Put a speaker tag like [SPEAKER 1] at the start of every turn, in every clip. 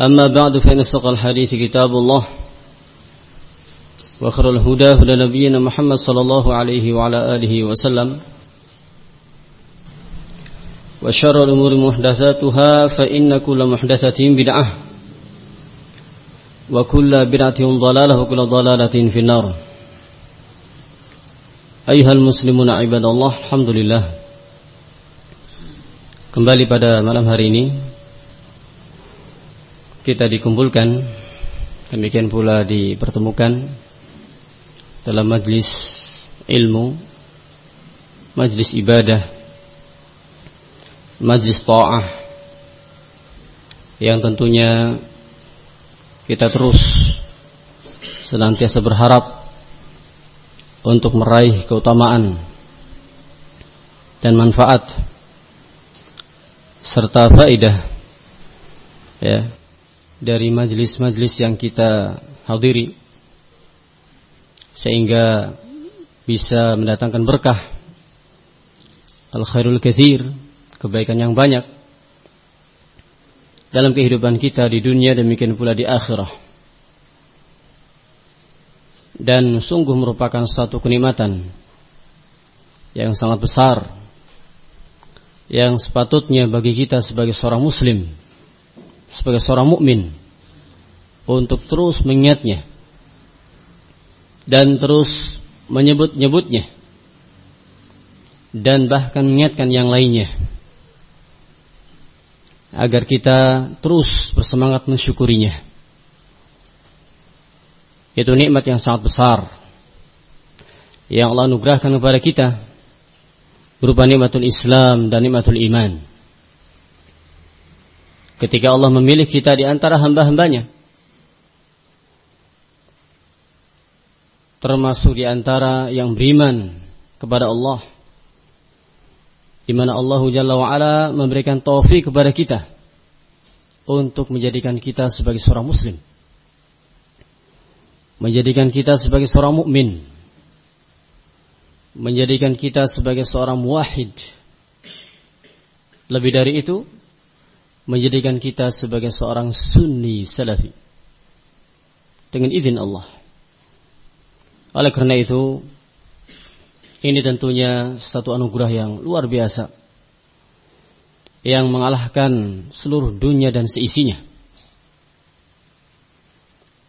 [SPEAKER 1] أما بعد فإن استقى الحديث كتاب الله وخر الهدى هدى نبينا محمد صلى الله عليه وعلى آله وسلم وشر الأمور محدثاتها فإن كل محدثة بدعة وكل بدعة ضلالة وكل ضلالة في النار. أيها المسلمون عباد الله الحمد لله. Kembali pada malam hari ini Kita dikumpulkan. Demikian pula dipertemukan Dalam majlis ilmu Majlis ibadah Majlis ta'ah Yang tentunya Kita terus Senantiasa berharap Untuk meraih keutamaan Dan manfaat serta faedah ya dari majlis-majlis yang kita hadiri sehingga bisa mendatangkan berkah. Al khairul kathir kebaikan yang banyak dalam kehidupan kita di dunia demikian pula di akhirah. Dan sungguh merupakan satu kenikmatan yang sangat besar yang sepatutnya bagi kita sebagai seorang muslim sebagai seorang mukmin untuk terus mengingatnya dan terus menyebut-nyebutnya dan bahkan mengingatkan yang lainnya agar kita terus bersemangat mensyukurinya itu nikmat yang sangat besar yang Allah anugerahkan kepada kita berupa nikmatul Islam dan nikmatul iman. Ketika Allah memilih kita di antara hamba-hambanya, termasuk di antara yang beriman kepada Allah, di mana Allah Jalla wa'ala memberikan taufik kepada kita untuk menjadikan kita sebagai seorang muslim. Menjadikan kita sebagai seorang mukmin menjadikan kita sebagai seorang muwahhid. Lebih dari itu, menjadikan kita sebagai seorang sunni salafi. Dengan izin Allah. Oleh karena itu, ini tentunya satu anugerah yang luar biasa. Yang mengalahkan seluruh dunia dan seisinya.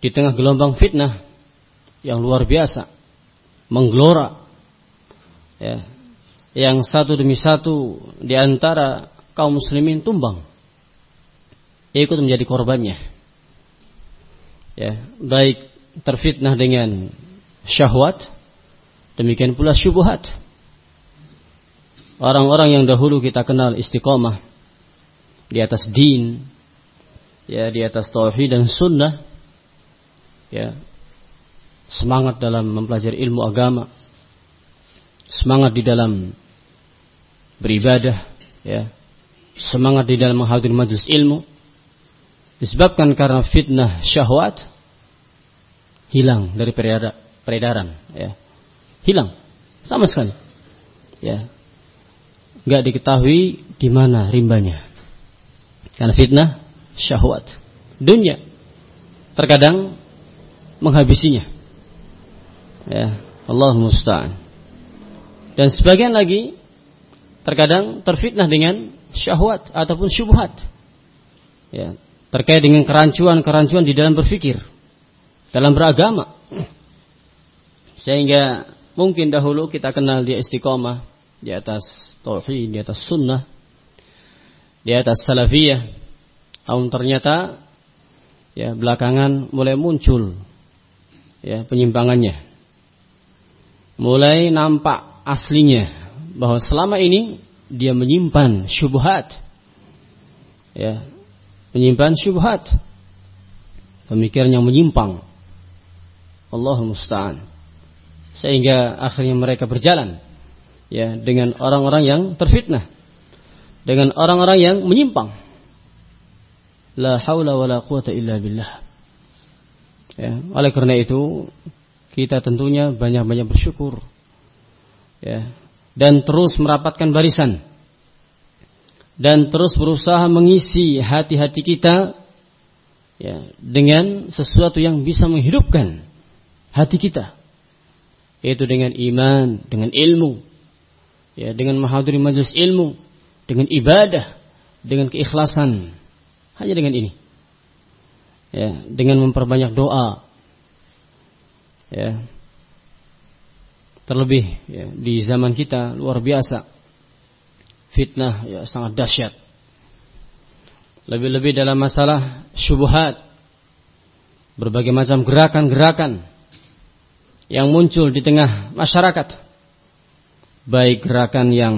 [SPEAKER 1] Di tengah gelombang fitnah yang luar biasa. Menggelora ya, yang satu demi satu di antara kaum muslimin tumbang ikut menjadi korbannya. Ya baik terfitnah dengan syahwat demikian pula syubhat. Orang-orang yang dahulu kita kenal istiqomah di atas din ya di atas tauhid dan sunnah ya semangat dalam mempelajari ilmu agama semangat di dalam beribadah, ya, semangat di dalam menghadiri majlis ilmu, disebabkan karena fitnah syahwat hilang dari peredaran, ya, hilang. Sama sekali. Ya. Enggak diketahui di mana rimbanya. Karena fitnah syahwat. Dunia terkadang menghabisinya. Ya, Allah musta'an. Dan sebagian lagi terkadang terfitnah dengan syahwat ataupun syubhat. Ya, terkait dengan kerancuan-kerancuan di dalam berpikir, dalam beragama. Sehingga mungkin dahulu kita kenal dia istiqomah di atas tauhid, di atas sunnah, di atas salafiyah. Namun ternyata ya belakangan mulai muncul ya penyimpangannya. Mulai nampak aslinya bahwa selama ini dia menyimpan syubhat. Ya, menyimpan syubhat. Pemikiran yang menyimpang. Allah musta'an. Sehingga akhirnya mereka berjalan ya dengan orang-orang yang terfitnah. Dengan orang-orang yang menyimpang. La haula wala quwata illa billah. Ya, oleh karena itu kita tentunya banyak-banyak bersyukur ya dan terus merapatkan barisan dan terus berusaha mengisi hati-hati kita ya dengan sesuatu yang bisa menghidupkan hati kita yaitu dengan iman, dengan ilmu, ya dengan menghadiri majelis ilmu, dengan ibadah, dengan keikhlasan. Hanya dengan ini. Ya, dengan memperbanyak doa. Ya, Terlebih ya, di zaman kita luar biasa. Fitnah ya sangat dahsyat. Lebih-lebih dalam masalah syubhat. Berbagai macam gerakan-gerakan yang muncul di tengah masyarakat. Baik gerakan yang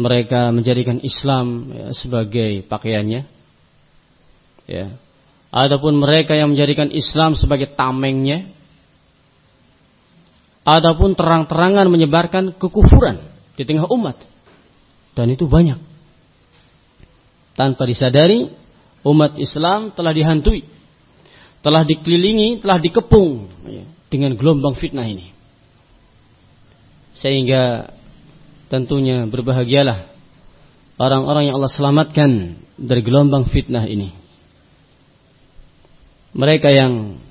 [SPEAKER 1] mereka menjadikan Islam ya, sebagai pakaiannya, ya, ataupun mereka yang menjadikan Islam sebagai tamengnya, ataupun terang-terangan menyebarkan kekufuran di tengah umat. Dan itu banyak. Tanpa disadari, umat Islam telah dihantui, telah dikelilingi, telah dikepung ya, dengan gelombang fitnah ini. Sehingga tentunya berbahagialah orang-orang yang Allah selamatkan dari gelombang fitnah ini. Mereka yang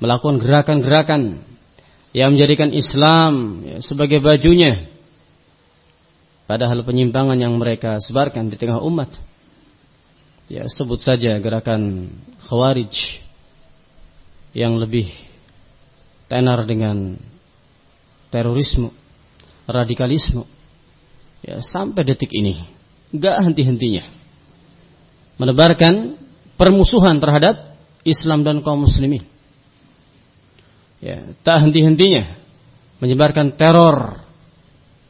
[SPEAKER 1] melakukan gerakan-gerakan yang menjadikan Islam ya, sebagai bajunya. Padahal penyimpangan yang mereka sebarkan di tengah umat. Ya, sebut saja gerakan Khawarij yang lebih tenar dengan terorisme, radikalisme. Ya, sampai detik ini enggak henti-hentinya menebarkan permusuhan terhadap Islam dan kaum muslimin ya, tak henti-hentinya menyebarkan teror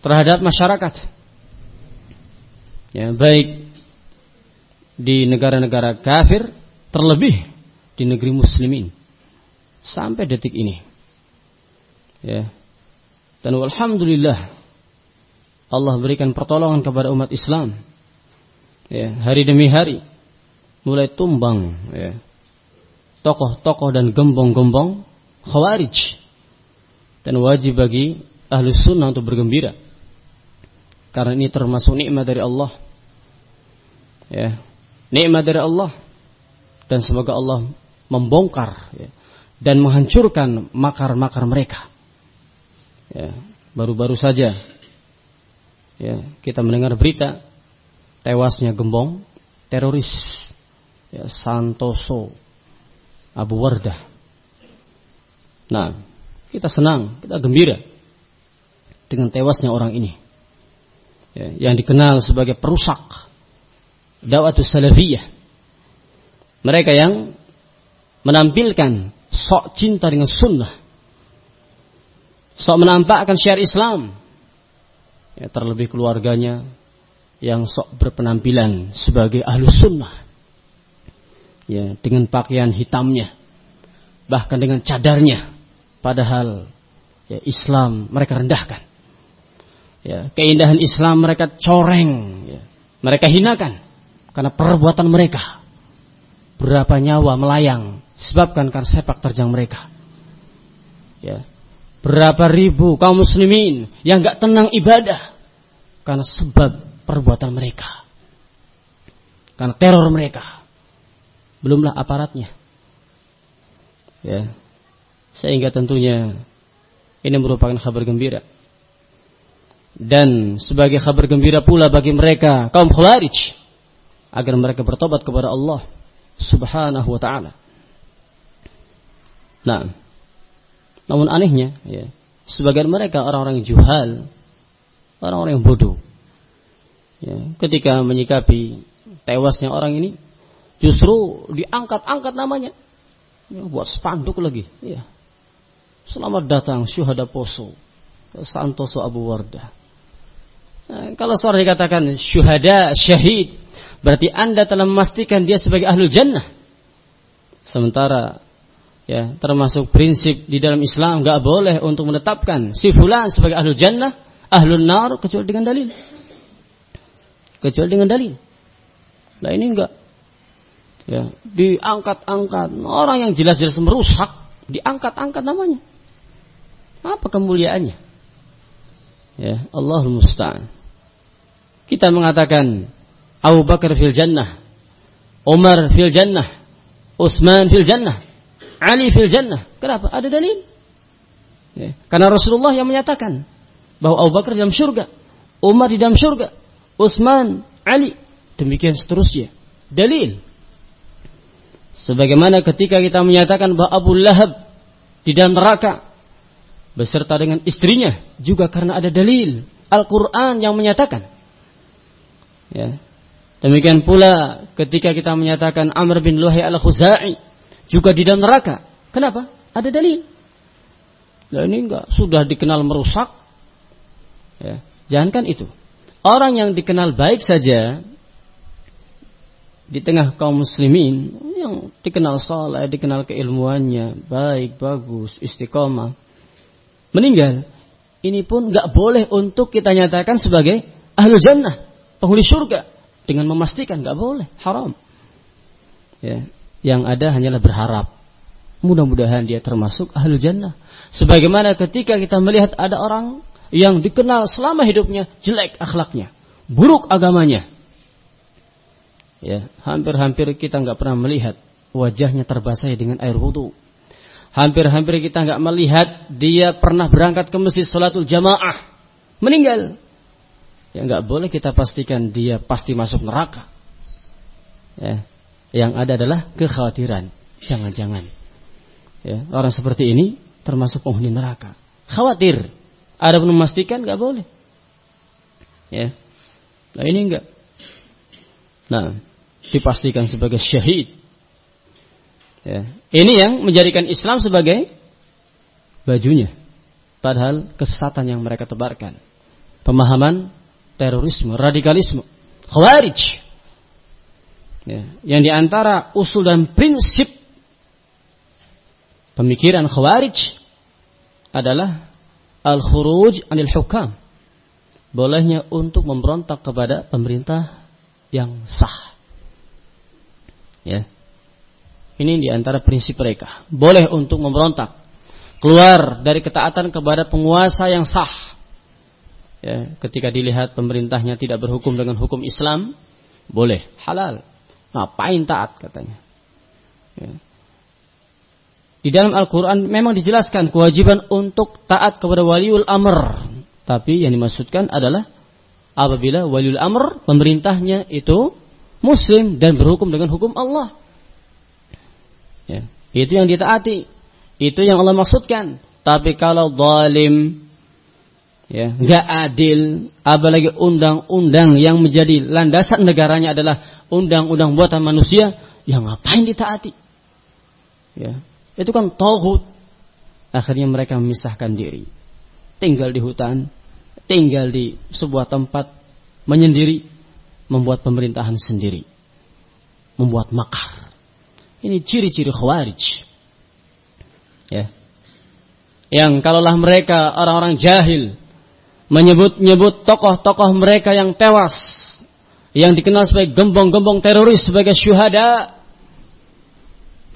[SPEAKER 1] terhadap masyarakat. Ya, baik di negara-negara kafir terlebih di negeri muslimin sampai detik ini. Ya. Dan alhamdulillah Allah berikan pertolongan kepada umat Islam. Ya, hari demi hari mulai tumbang ya. Tokoh-tokoh dan gembong-gembong khawarij. Dan wajib bagi ahli sunnah untuk bergembira. Karena ini termasuk nikmat dari Allah. Ya. Nikmat dari Allah. Dan semoga Allah membongkar ya, dan menghancurkan makar-makar mereka. Ya. Baru-baru saja ya kita mendengar berita tewasnya gembong teroris ya Santoso Abu Wardah Nah, kita senang, kita gembira dengan tewasnya orang ini. Ya, yang dikenal sebagai perusak dakwatus salafiyah. Mereka yang menampilkan sok cinta dengan sunnah. Sok menampakkan syiar Islam. Ya, terlebih keluarganya yang sok berpenampilan sebagai ahlu sunnah. Ya, dengan pakaian hitamnya. Bahkan dengan cadarnya Padahal ya, Islam mereka rendahkan. Ya, keindahan Islam mereka coreng, ya. mereka hinakan karena perbuatan mereka. Berapa nyawa melayang sebabkan karena sepak terjang mereka. Ya. berapa ribu kaum muslimin yang gak tenang ibadah karena sebab perbuatan mereka. Karena teror mereka. Belumlah aparatnya. Ya. Sehingga tentunya ini merupakan kabar gembira. Dan sebagai kabar gembira pula bagi mereka kaum Khawarij agar mereka bertobat kepada Allah Subhanahu wa taala. Nah, namun anehnya, ya, sebagian mereka orang-orang juhal, orang-orang yang bodoh. Ya, ketika menyikapi tewasnya orang ini, justru diangkat-angkat namanya, ya, buat spanduk lagi. Ya. Selamat datang syuhada Poso, Santoso Abu Wardah. Nah, kalau seorang dikatakan syuhada, syahid, berarti anda telah memastikan dia sebagai ahlu jannah. Sementara ya termasuk prinsip di dalam Islam nggak boleh untuk menetapkan si fulan sebagai ahlu jannah, ahlu nar kecuali dengan dalil. Kecuali dengan dalil. Nah ini enggak. Ya, diangkat-angkat orang yang jelas-jelas merusak, diangkat-angkat namanya. Apa kemuliaannya? Ya, Allahul musta'an. Kita mengatakan Abu Bakar fil jannah, Umar fil jannah, Utsman fil jannah. Ali fil jannah. Kenapa? Ada dalil. Ya. Karena Rasulullah yang menyatakan bahwa Abu Bakar dalam surga, Umar di dalam surga, Utsman, Ali, demikian seterusnya. Dalil. Sebagaimana ketika kita menyatakan bahwa Abu Lahab di dalam neraka beserta dengan istrinya juga karena ada dalil Al-Qur'an yang menyatakan. Ya. Demikian pula ketika kita menyatakan Amr bin Luhai al-Khuzai juga di dalam neraka. Kenapa? Ada dalil. Nah ini enggak sudah dikenal merusak. Ya, jangankan itu. Orang yang dikenal baik saja di tengah kaum muslimin yang dikenal saleh, dikenal keilmuannya, baik, bagus, istiqomah, meninggal, ini pun nggak boleh untuk kita nyatakan sebagai ahlu jannah, penghuni surga dengan memastikan nggak boleh, haram. Ya, yang ada hanyalah berharap. Mudah-mudahan dia termasuk ahlu jannah. Sebagaimana ketika kita melihat ada orang yang dikenal selama hidupnya jelek akhlaknya, buruk agamanya. Ya, hampir-hampir kita nggak pernah melihat wajahnya terbasahi dengan air wudhu. Hampir-hampir kita nggak melihat dia pernah berangkat ke masjid salatul jamaah, meninggal. Ya nggak boleh kita pastikan dia pasti masuk neraka. Ya, yang ada adalah kekhawatiran. Jangan-jangan. Ya, orang seperti ini termasuk penghuni neraka. Khawatir. Ada pun memastikan nggak boleh. Ya. Nah ini enggak. Nah, dipastikan sebagai syahid. Ya. Ini yang menjadikan Islam sebagai bajunya. Padahal kesesatan yang mereka tebarkan. Pemahaman terorisme, radikalisme, khawarij Ya, yang di antara usul dan prinsip pemikiran khawarij adalah al-khuruj anil hukam. Bolehnya untuk memberontak kepada pemerintah yang sah. Ya. Ini di antara prinsip mereka. Boleh untuk memberontak. Keluar dari ketaatan kepada penguasa yang sah. Ya, ketika dilihat pemerintahnya tidak berhukum dengan hukum Islam, boleh, halal. Ngapain taat katanya. Ya. Di dalam Al-Quran memang dijelaskan kewajiban untuk taat kepada waliul amr. Tapi yang dimaksudkan adalah apabila waliul amr pemerintahnya itu muslim dan berhukum dengan hukum Allah. Ya. Itu yang ditaati. Itu yang Allah maksudkan. Tapi kalau zalim, ya nggak adil apalagi undang-undang yang menjadi landasan negaranya adalah undang-undang buatan manusia yang ngapain ditaati ya itu kan tauhid akhirnya mereka memisahkan diri tinggal di hutan tinggal di sebuah tempat menyendiri membuat pemerintahan sendiri membuat makar ini ciri-ciri khawarij ya yang kalaulah mereka orang-orang jahil menyebut-nyebut tokoh-tokoh mereka yang tewas yang dikenal sebagai gembong-gembong teroris sebagai syuhada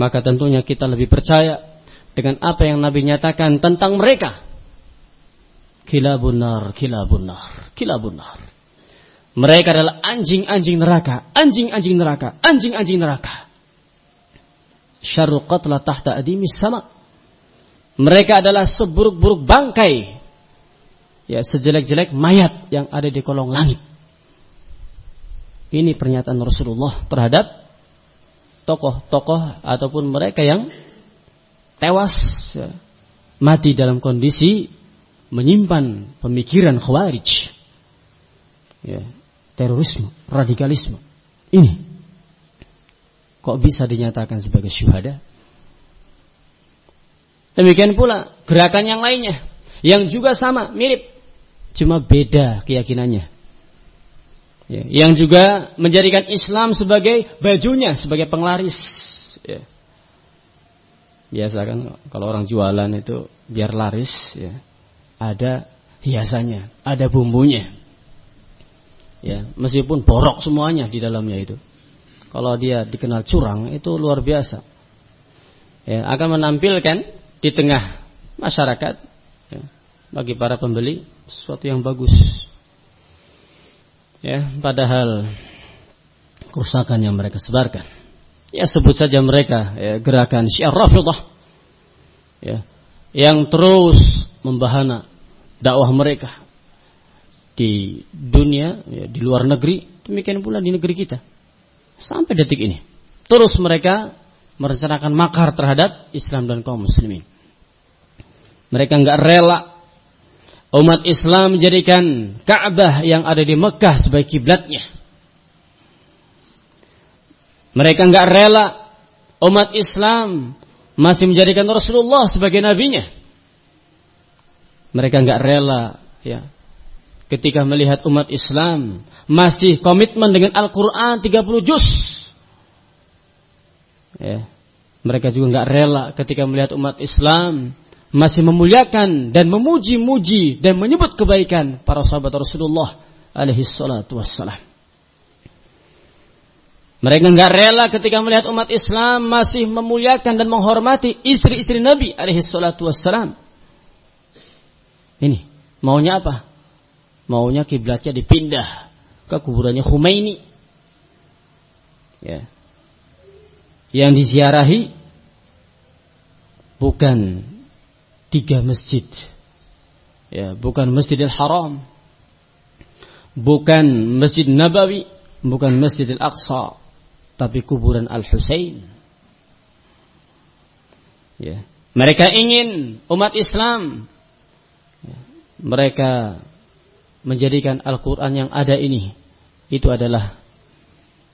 [SPEAKER 1] maka tentunya kita lebih percaya dengan apa yang Nabi nyatakan tentang mereka kilabun nar, kilabun nar, kilabun nar. Mereka adalah anjing-anjing neraka, anjing-anjing neraka, anjing-anjing neraka. Syarru qatla tahta adimis sama. Mereka adalah seburuk-buruk bangkai. Ya, sejelek-jelek mayat yang ada di kolong langit. Ini pernyataan Rasulullah terhadap tokoh-tokoh ataupun mereka yang tewas ya, mati dalam kondisi menyimpan pemikiran khawarij ya, terorisme, radikalisme. Ini kok bisa dinyatakan sebagai syuhada? Demikian pula gerakan yang lainnya yang juga sama, mirip, cuma beda keyakinannya. Ya, yang juga menjadikan Islam sebagai bajunya, sebagai penglaris. Ya. Biasa kan kalau orang jualan itu biar laris, ya, ada hiasannya, ada bumbunya. Ya, meskipun borok semuanya di dalamnya itu. Kalau dia dikenal curang itu luar biasa. Ya, akan menampilkan di tengah masyarakat ya, bagi para pembeli sesuatu yang bagus. Ya padahal kerusakan yang mereka sebarkan. Ya sebut saja mereka ya, gerakan syiar rafidah ya yang terus membahana dakwah mereka di dunia ya, di luar negeri. Demikian pula di negeri kita sampai detik ini terus mereka merencanakan makar terhadap Islam dan kaum muslimin mereka nggak rela umat Islam menjadikan Ka'bah yang ada di Mekah sebagai kiblatnya. Mereka nggak rela umat Islam masih menjadikan Rasulullah sebagai nabinya. Mereka nggak rela ya ketika melihat umat Islam masih komitmen dengan Al-Qur'an 30 juz. Ya. Mereka juga nggak rela ketika melihat umat Islam masih memuliakan dan memuji-muji dan menyebut kebaikan para sahabat Rasulullah alaihi salatu wassalam. Mereka nggak rela ketika melihat umat Islam masih memuliakan dan menghormati istri-istri Nabi alaihi salatu wassalam. Ini maunya apa? Maunya kiblatnya dipindah ke kuburannya Khomeini. Ya. Yang diziarahi bukan tiga masjid. Ya, bukan Masjidil Haram, bukan Masjid Nabawi, bukan Masjidil Aqsa, tapi kuburan Al Husain. Ya. Mereka ingin umat Islam ya, mereka menjadikan Al-Quran yang ada ini itu adalah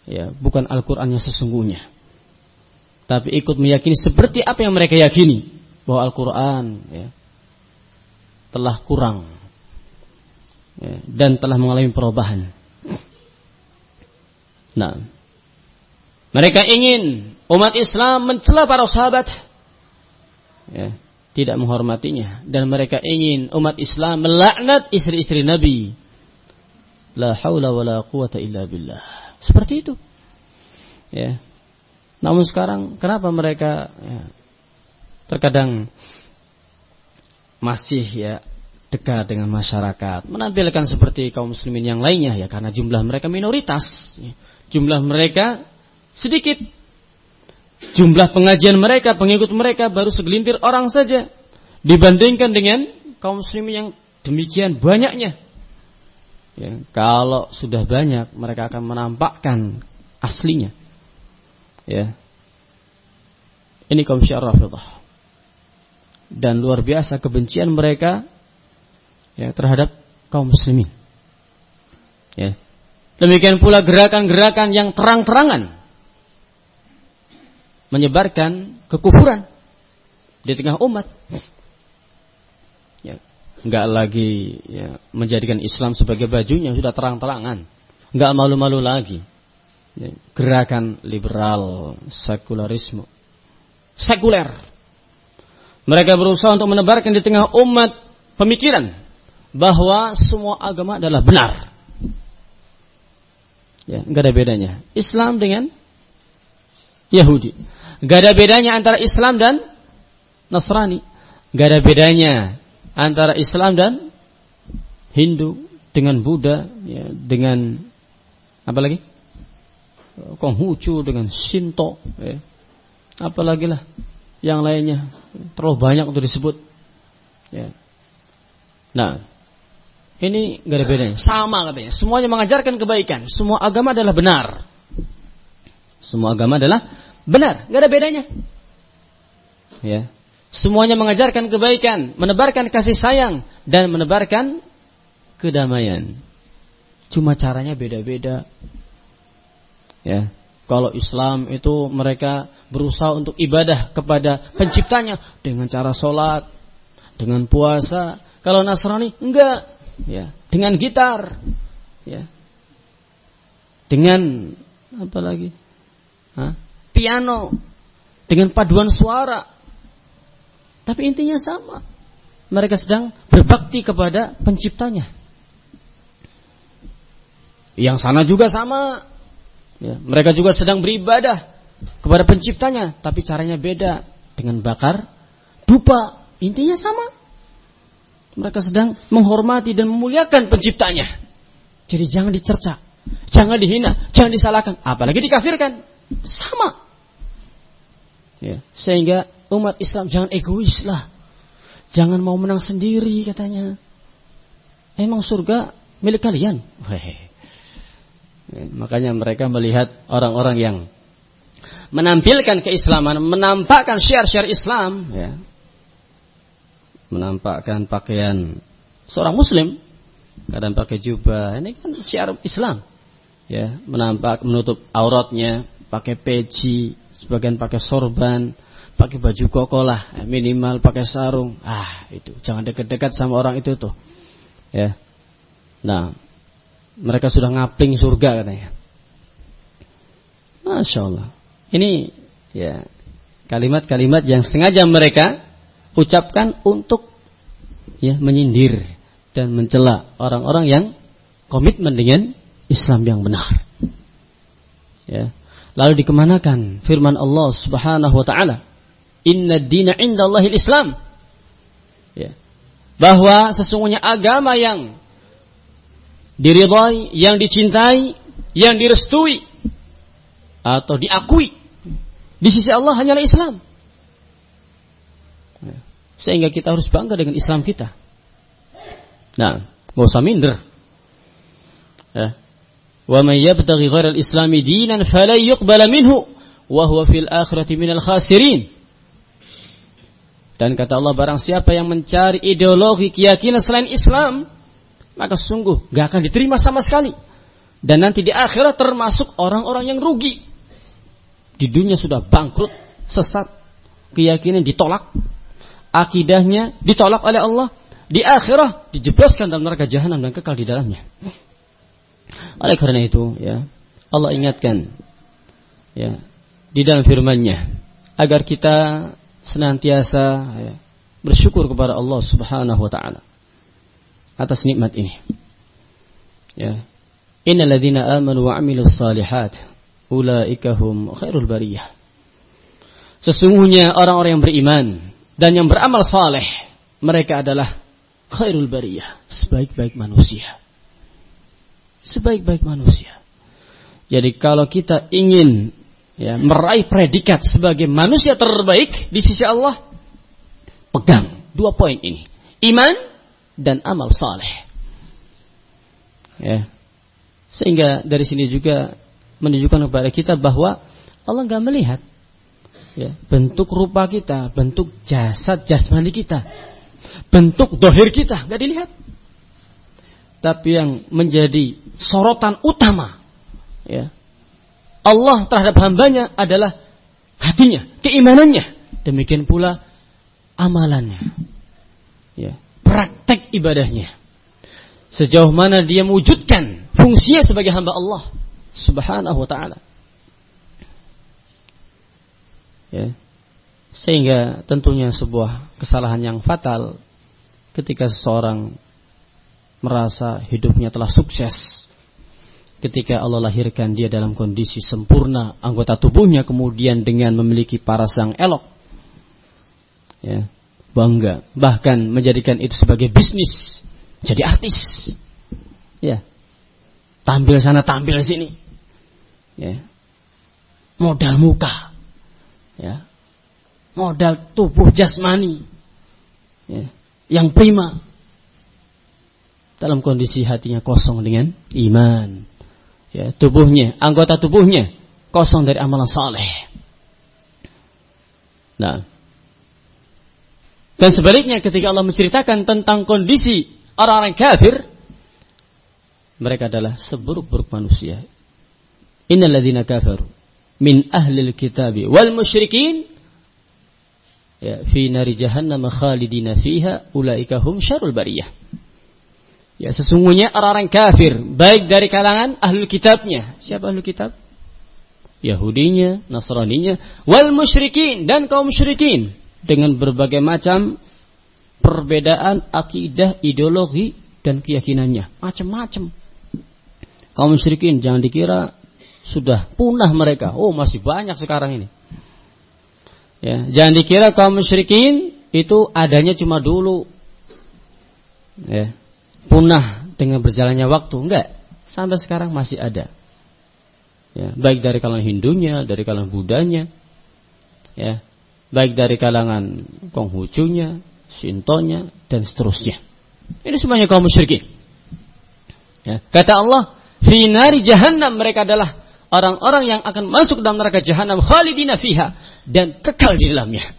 [SPEAKER 1] ya bukan Al-Quran yang sesungguhnya tapi ikut meyakini seperti apa yang mereka yakini bahwa Al-Quran ya, telah kurang ya, dan telah mengalami perubahan. Nah, mereka ingin umat Islam mencela para sahabat, ya, tidak menghormatinya, dan mereka ingin umat Islam melaknat istri-istri Nabi. La haula wa la quwata illa billah. Seperti itu. Ya. Namun sekarang kenapa mereka ya, terkadang masih ya dekat dengan masyarakat, menampilkan seperti kaum muslimin yang lainnya ya karena jumlah mereka minoritas, ya. jumlah mereka sedikit. Jumlah pengajian mereka, pengikut mereka baru segelintir orang saja dibandingkan dengan kaum muslimin yang demikian banyaknya. Ya, kalau sudah banyak mereka akan menampakkan aslinya. Ya. Ini kaum syiar dan luar biasa kebencian mereka ya, terhadap kaum muslimin. Ya. Demikian pula gerakan-gerakan yang terang-terangan menyebarkan kekufuran di tengah umat. Ya, enggak lagi ya, menjadikan Islam sebagai bajunya sudah terang-terangan, enggak malu-malu lagi. Ya, gerakan liberal, sekularisme, sekuler mereka berusaha untuk menebarkan di tengah umat pemikiran bahwa semua agama adalah benar. Ya, nggak ada bedanya. Islam dengan Yahudi. Nggak ada bedanya antara Islam dan Nasrani. Nggak ada bedanya antara Islam dan Hindu, dengan Buddha, ya, dengan apa lagi? Konghucu, dengan Shinto, ya. apalagi lah yang lainnya terlalu banyak untuk disebut. Ya. Nah, ini nggak ada bedanya. Sama katanya. Semuanya mengajarkan kebaikan. Semua agama adalah benar. Semua agama adalah benar. Nggak ada bedanya. Ya. Semuanya mengajarkan kebaikan, menebarkan kasih sayang dan menebarkan kedamaian. Cuma caranya beda-beda. Ya. Kalau Islam itu mereka berusaha untuk ibadah kepada penciptanya dengan cara sholat, dengan puasa. Kalau Nasrani enggak, ya, dengan gitar, ya, dengan apa lagi? Piano, dengan paduan suara. Tapi intinya sama. Mereka sedang berbakti kepada penciptanya. Yang sana juga sama. Ya, mereka juga sedang beribadah kepada penciptanya, tapi caranya beda dengan bakar dupa. Intinya sama. Mereka sedang menghormati dan memuliakan penciptanya. Jadi jangan dicerca, jangan dihina, jangan disalahkan, apalagi dikafirkan. Sama. Ya, sehingga umat Islam jangan egois lah. Jangan mau menang sendiri katanya. Emang surga milik kalian? Weh. Ya, makanya mereka melihat orang-orang yang menampilkan keislaman, menampakkan syiar-syiar Islam, ya. menampakkan pakaian seorang Muslim, kadang pakai jubah, ini kan syiar Islam, ya, menampak menutup auratnya, pakai peci, sebagian pakai sorban, pakai baju koko lah, minimal pakai sarung. Ah, itu jangan dekat-dekat sama orang itu tuh. Ya. Nah, mereka sudah ngapling surga katanya. Masya Allah. Ini ya kalimat-kalimat yang sengaja mereka ucapkan untuk ya menyindir dan mencela orang-orang yang komitmen dengan Islam yang benar. Ya. Lalu dikemanakan firman Allah Subhanahu wa taala Inna dina indallahi Islam. Ya. Bahwa sesungguhnya agama yang diridhai, yang dicintai, yang direstui atau diakui di sisi Allah hanyalah Islam. Ya. Sehingga kita harus bangga dengan Islam kita. Nah, gak usah minder. Ya. Wa man yabtaghi ghairal islami dinan falan yuqbala minhu wa huwa. Dan kata Allah barang siapa yang mencari ideologi keyakinan selain Islam, maka sungguh gak akan diterima sama sekali. Dan nanti di akhirat termasuk orang-orang yang rugi. Di dunia sudah bangkrut, sesat, keyakinan ditolak, akidahnya ditolak oleh Allah. Di akhirat dijebloskan dalam neraka jahanam dan kekal di dalamnya. Oleh karena itu, ya Allah ingatkan, ya di dalam firman-Nya agar kita senantiasa ya, bersyukur kepada Allah Subhanahu wa taala atas nikmat ini. Ya. Innal ladzina amanu wa 'amilus salihat ulaika hum khairul bariyah. Sesungguhnya orang-orang yang beriman dan yang beramal saleh, mereka adalah khairul bariyah, sebaik-baik manusia. Sebaik-baik manusia. Jadi kalau kita ingin ya, meraih predikat sebagai manusia terbaik di sisi Allah, pegang dua poin ini. Iman dan amal saleh. Ya. Sehingga dari sini juga menunjukkan kepada kita bahwa Allah nggak melihat ya, bentuk rupa kita, bentuk jasad jasmani kita, bentuk dohir kita, nggak dilihat. Tapi yang menjadi sorotan utama, ya, Allah terhadap hambanya adalah hatinya, keimanannya. Demikian pula amalannya. Ya, praktek ibadahnya. Sejauh mana dia mewujudkan fungsinya sebagai hamba Allah Subhanahu wa taala. Ya. Sehingga tentunya sebuah kesalahan yang fatal ketika seseorang merasa hidupnya telah sukses ketika Allah lahirkan dia dalam kondisi sempurna anggota tubuhnya kemudian dengan memiliki paras yang elok ya bangga bahkan menjadikan itu sebagai bisnis jadi artis. Ya. Tampil sana, tampil sini. Ya. Modal muka. Ya. Modal tubuh jasmani. Ya. Yang prima. Dalam kondisi hatinya kosong dengan iman. Ya, tubuhnya, anggota tubuhnya kosong dari amalan saleh. Nah, dan sebaliknya ketika Allah menceritakan tentang kondisi orang-orang kafir, mereka adalah seburuk-buruk manusia. Innalladzina kafaru min ahli kitabi wal musyrikin ya fi nari jahannam khalidina fiha ulaika hum syarul bariyah. Ya sesungguhnya orang-orang kafir baik dari kalangan ahli kitabnya. Siapa ahli kitab? Yahudinya, Nasraninya, wal musyrikin dan kaum musyrikin dengan berbagai macam perbedaan akidah, ideologi dan keyakinannya. Macam-macam. Kaum musyrikin jangan dikira sudah punah mereka. Oh, masih banyak sekarang ini. Ya, jangan dikira kaum musyrikin itu adanya cuma dulu. Ya, punah dengan berjalannya waktu. Enggak, sampai sekarang masih ada. Ya, baik dari kalangan Hindunya, dari kalangan Budanya, ya, baik dari kalangan Konghucunya, Sintonya, dan seterusnya. Ini semuanya kaum musyrikin. Ya. Kata Allah, finari jahannam mereka adalah orang-orang yang akan masuk dalam neraka jahanam khalidina fiha dan kekal di dalamnya.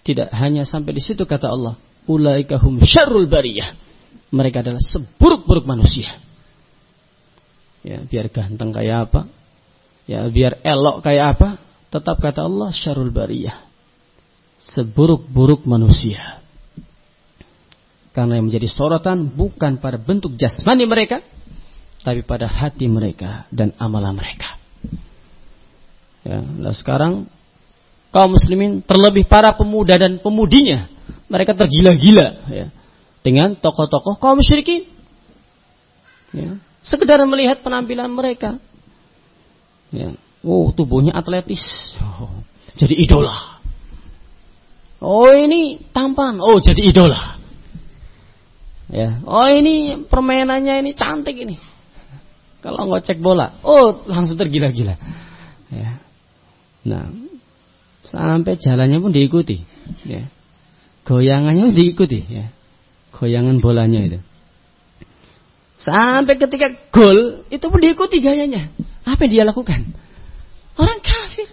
[SPEAKER 1] Tidak hanya sampai di situ kata Allah, ulaika hum syarrul bariyah. Mereka adalah seburuk-buruk manusia. Ya, biar ganteng kayak apa, ya biar elok kayak apa, Tetap kata Allah syarul bariyah. Seburuk-buruk manusia. Karena yang menjadi sorotan bukan pada bentuk jasmani mereka, tapi pada hati mereka dan amalan mereka. Ya, nah sekarang kaum muslimin terlebih para pemuda dan pemudinya, mereka tergila-gila ya, dengan tokoh-tokoh kaum musyrikin. Ya, sekedar melihat penampilan mereka. Ya, Oh, tubuhnya atletis. Oh, jadi idola. Oh, ini tampan. Oh, jadi idola. Ya. Oh, ini permainannya ini cantik ini. Kalau ngocek bola, oh langsung tergila-gila. Ya. Nah, sampai jalannya pun diikuti. Ya. Goyangannya diikuti. Ya. Goyangan bolanya itu. Sampai ketika gol, itu pun diikuti gayanya. Apa yang dia lakukan? Orang kafir.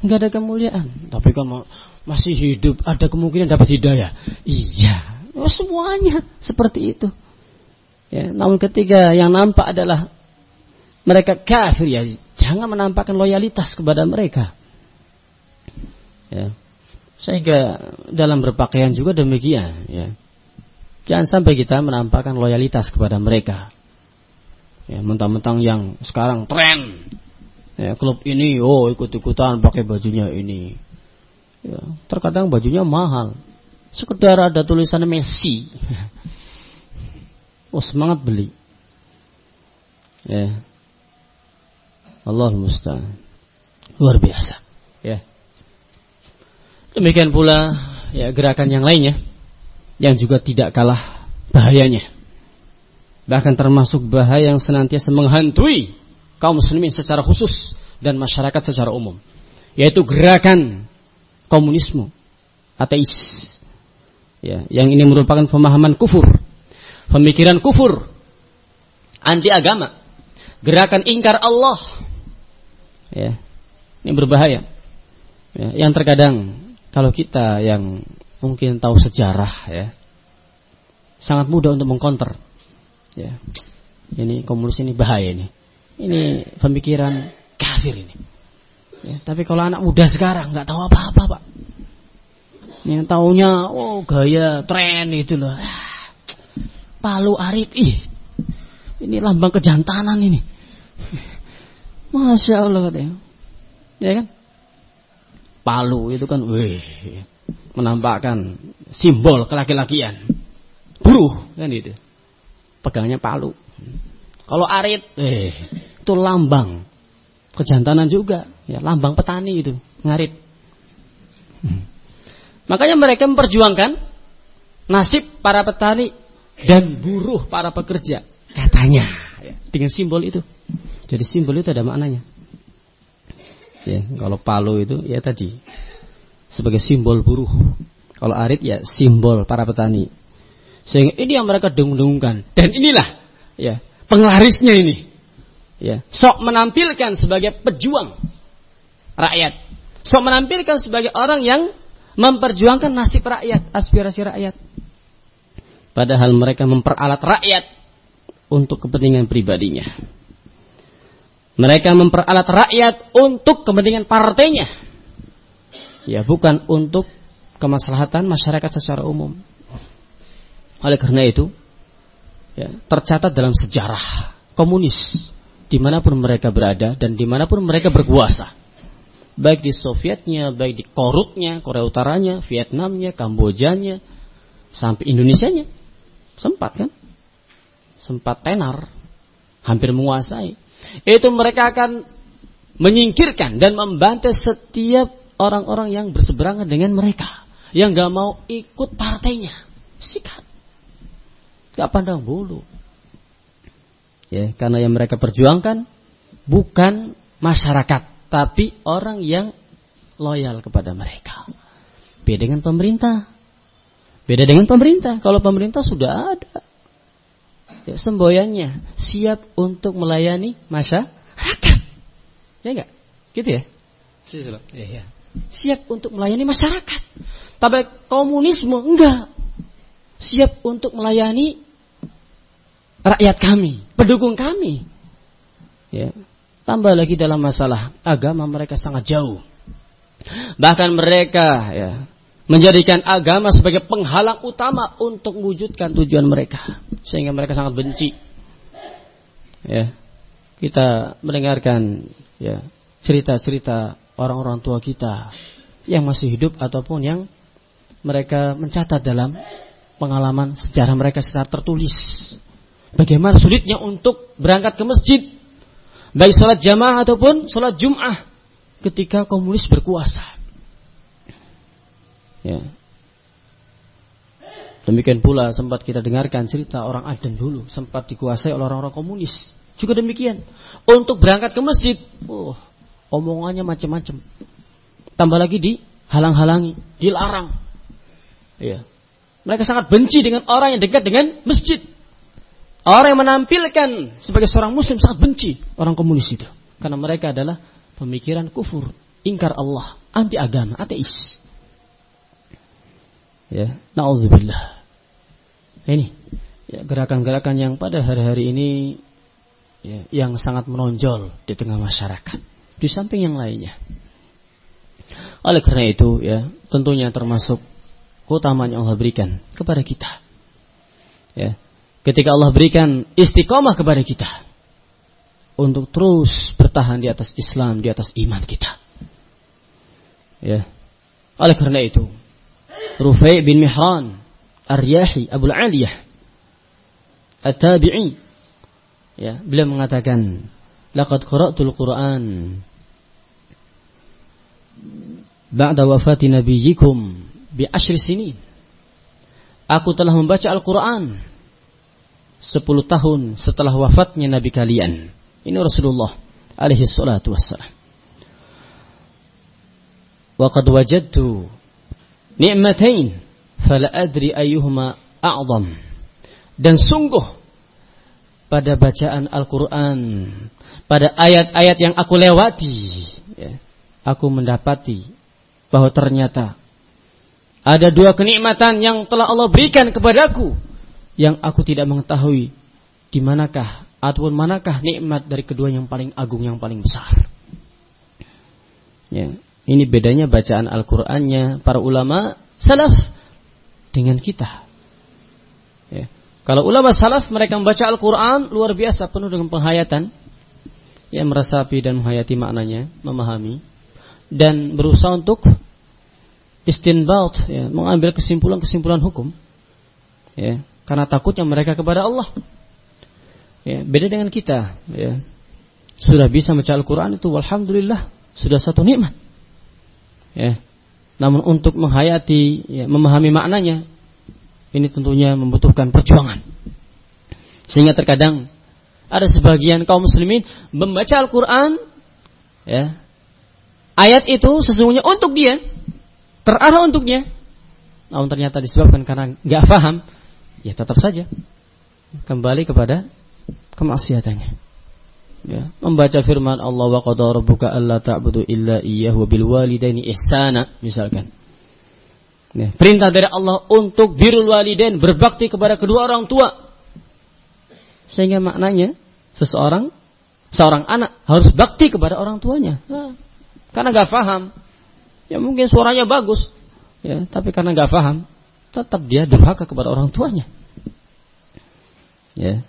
[SPEAKER 1] Nggak ada kemuliaan. Tapi kan masih hidup, ada kemungkinan dapat hidayah. Iya, oh, semuanya seperti itu. Ya, namun ketika yang nampak adalah mereka kafir ya jangan menampakkan loyalitas kepada mereka. Ya. Sehingga dalam berpakaian juga demikian ya. Jangan sampai kita menampakkan loyalitas kepada mereka. Ya, mentang-mentang yang sekarang tren Ya, klub ini, oh ikut-ikutan pakai bajunya ini. Ya, terkadang bajunya mahal. Sekedar ada tulisan Messi. oh semangat beli. Ya. Allah musta'an. Luar biasa. Ya. Demikian pula ya gerakan yang lainnya yang juga tidak kalah bahayanya. Bahkan termasuk bahaya yang senantiasa menghantui kaum muslimin secara khusus dan masyarakat secara umum yaitu gerakan komunisme ateis. Ya yang ini merupakan pemahaman kufur pemikiran kufur anti agama gerakan ingkar Allah. Ya ini berbahaya. Ya, yang terkadang kalau kita yang mungkin tahu sejarah ya sangat mudah untuk mengkonter ya ini komunis ini bahaya ini ini pemikiran kafir ini. Ya, tapi kalau anak muda sekarang nggak tahu apa-apa pak. Yang taunya oh gaya tren itu loh. Palu arit ih. Ini lambang kejantanan ini. Masya Allah katanya. Ya kan? Palu itu kan wih, menampakkan simbol kelaki-lakian. Buruh kan itu. Pegangnya palu. Kalau arit, eh, itu lambang kejantanan juga, ya lambang petani itu ngarit. Makanya mereka memperjuangkan nasib para petani dan buruh para pekerja katanya ya, dengan simbol itu jadi simbol itu ada maknanya ya kalau palu itu ya tadi sebagai simbol buruh. Kalau arit ya simbol para petani. Sehingga ini yang mereka dengung-dengungkan. Dan inilah ya penglarisnya ini. Ya sok menampilkan sebagai pejuang rakyat. Sok menampilkan sebagai orang yang memperjuangkan nasib rakyat aspirasi rakyat. Padahal mereka memperalat rakyat untuk kepentingan pribadinya. Mereka memperalat rakyat untuk kepentingan partainya. Ya, bukan untuk kemaslahatan masyarakat secara umum. Oleh karena itu, ya, tercatat dalam sejarah komunis di mana pun mereka berada dan di mana pun mereka berkuasa. Baik di Sovietnya, baik di Korutnya, Korea Utaranya, Vietnamnya, Kambojanya, sampai Indonesianya Sempat kan? Sempat tenar. Hampir menguasai. Itu mereka akan menyingkirkan dan membantai setiap orang-orang yang berseberangan dengan mereka. Yang gak mau ikut partainya. Sikat. Gak pandang bulu. Ya, karena yang mereka perjuangkan bukan masyarakat, tapi orang yang loyal kepada mereka. Beda dengan pemerintah. Beda dengan pemerintah. Kalau pemerintah sudah ada ya, semboyannya siap untuk melayani masyarakat. Ya enggak? Gitu ya? Ya, ya. Siap untuk melayani masyarakat. Tapi komunisme enggak. Siap untuk melayani rakyat kami, pendukung kami. Ya. Tambah lagi dalam masalah agama mereka sangat jauh. Bahkan mereka ya menjadikan agama sebagai penghalang utama untuk mewujudkan tujuan mereka. Sehingga mereka sangat benci. Ya. Kita mendengarkan ya cerita-cerita orang-orang tua kita yang masih hidup ataupun yang mereka mencatat dalam pengalaman sejarah mereka secara tertulis. Bagaimana sulitnya untuk berangkat ke masjid baik sholat jamaah ataupun sholat jum'ah ketika komunis berkuasa Ya. Demikian pula sempat kita dengarkan cerita orang Aden dulu sempat dikuasai oleh orang-orang komunis. Juga demikian. Untuk berangkat ke masjid, oh, omongannya macam-macam. Tambah lagi di halang-halangi, dilarang. Ya. Mereka sangat benci dengan orang yang dekat dengan masjid. Orang yang menampilkan sebagai seorang muslim sangat benci orang komunis itu. Karena mereka adalah pemikiran kufur, ingkar Allah, anti agama, ateis. Ya, nauzubillah. Ini ya, gerakan-gerakan yang pada hari-hari ini ya, yang sangat menonjol di tengah masyarakat. Di samping yang lainnya. Oleh karena itu ya, tentunya termasuk keutamaan yang Allah berikan kepada kita. Ya. Ketika Allah berikan istiqomah kepada kita untuk terus bertahan di atas Islam, di atas iman kita. Ya. Oleh karena itu, Rufai bin Mihran Ar-Yahi Abu Aliyah At-Tabi'i. Ya, beliau mengatakan laqad qara'tul Qur'an ba'da wafati nabiyyikum bi ashri sinin. Aku telah membaca Al-Quran Sepuluh tahun setelah wafatnya Nabi kalian. Ini Rasulullah alaihi salatu wassalam. Waqad wajadtu ni'matain fala adri ayyuhuma a'zam dan sungguh pada bacaan Al-Quran pada ayat-ayat yang aku lewati ya, aku mendapati bahwa ternyata ada dua kenikmatan yang telah Allah berikan kepadaku yang aku tidak mengetahui di manakah ataupun manakah nikmat dari kedua yang paling agung yang paling besar. Ya. Ini bedanya bacaan Al-Qur'annya para ulama salaf dengan kita. Ya. Kalau ulama salaf mereka membaca Al-Qur'an luar biasa penuh dengan penghayatan. yang meresapi dan menghayati maknanya, memahami dan berusaha untuk istinbat, ya, mengambil kesimpulan-kesimpulan hukum. Ya, karena takutnya mereka kepada Allah. Ya, beda dengan kita, ya. Sudah bisa membaca Al-Qur'an itu alhamdulillah sudah satu nikmat. Ya. Namun untuk menghayati, ya, memahami maknanya, Ini tentunya membutuhkan perjuangan. Sehingga terkadang ada sebagian kaum muslimin membaca Al-Quran, ya, ayat itu sesungguhnya untuk dia, terarah untuknya, namun ternyata disebabkan karena nggak paham, ya tetap saja kembali kepada kemaksiatannya. Ya, membaca firman Allah wa qadara rabbuka alla ta'budu illa iyyahu wa bil walidaini ihsana misalkan. Ya, perintah dari Allah untuk birul walidain berbakti kepada kedua orang tua. Sehingga maknanya seseorang seorang anak harus bakti kepada orang tuanya. Nah, karena gak paham. Ya mungkin suaranya bagus. Ya, tapi karena gak paham, tetap dia durhaka kepada orang tuanya. Ya.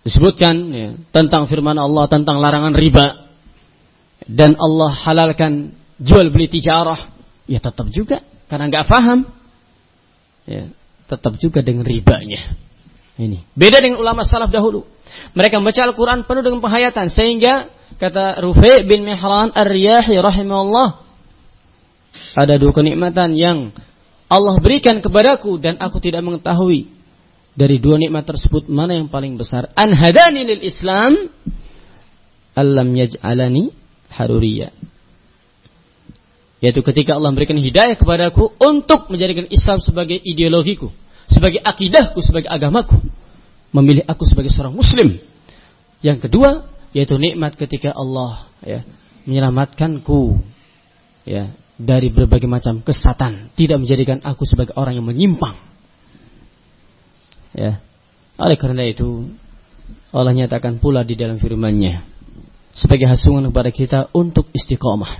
[SPEAKER 1] Disebutkan ya, tentang firman Allah tentang larangan riba. Dan Allah halalkan jual beli tijarah, ya tetap juga karena nggak paham, ya, tetap juga dengan ribanya. Ini. Beda dengan ulama salaf dahulu. Mereka membaca Al-Quran penuh dengan penghayatan sehingga kata Rufi bin Mihran Ar-Riyahi rahimahullah ada dua kenikmatan yang Allah berikan kepadaku dan aku tidak mengetahui dari dua nikmat tersebut mana yang paling besar an hadani lil Islam alam yaj'alani haruriya yaitu ketika Allah memberikan hidayah kepadaku untuk menjadikan Islam sebagai ideologiku, sebagai akidahku, sebagai agamaku. Memilih aku sebagai seorang muslim. Yang kedua, yaitu nikmat ketika Allah ya, menyelamatkanku ya, dari berbagai macam kesatan, tidak menjadikan aku sebagai orang yang menyimpang. Ya. Oleh karena itu, Allah nyatakan pula di dalam firman-Nya sebagai hasungan kepada kita untuk istiqomah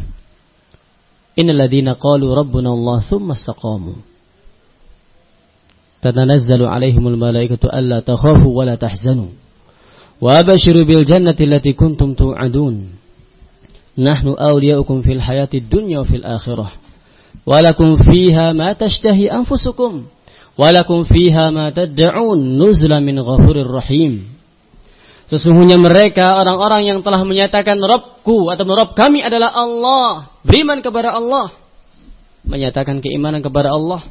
[SPEAKER 1] Innal ladzina qalu rabbuna Allah thumma istaqamu. Tatanazzalu alaihimul malaikatu alla takhafu wa la tahzanu. Wa abashiru bil jannati allati kuntum tu'adun. Nahnu awliyaukum fil hayati dunya wa fil akhirah. Walakum fiha ma tashtahi anfusukum. Walakum fiha ma tad'un nuzla min ghafurir rahim. Sesungguhnya mereka orang-orang yang telah menyatakan Robku atau Rob kami adalah Allah. Beriman kepada Allah. Menyatakan keimanan kepada Allah.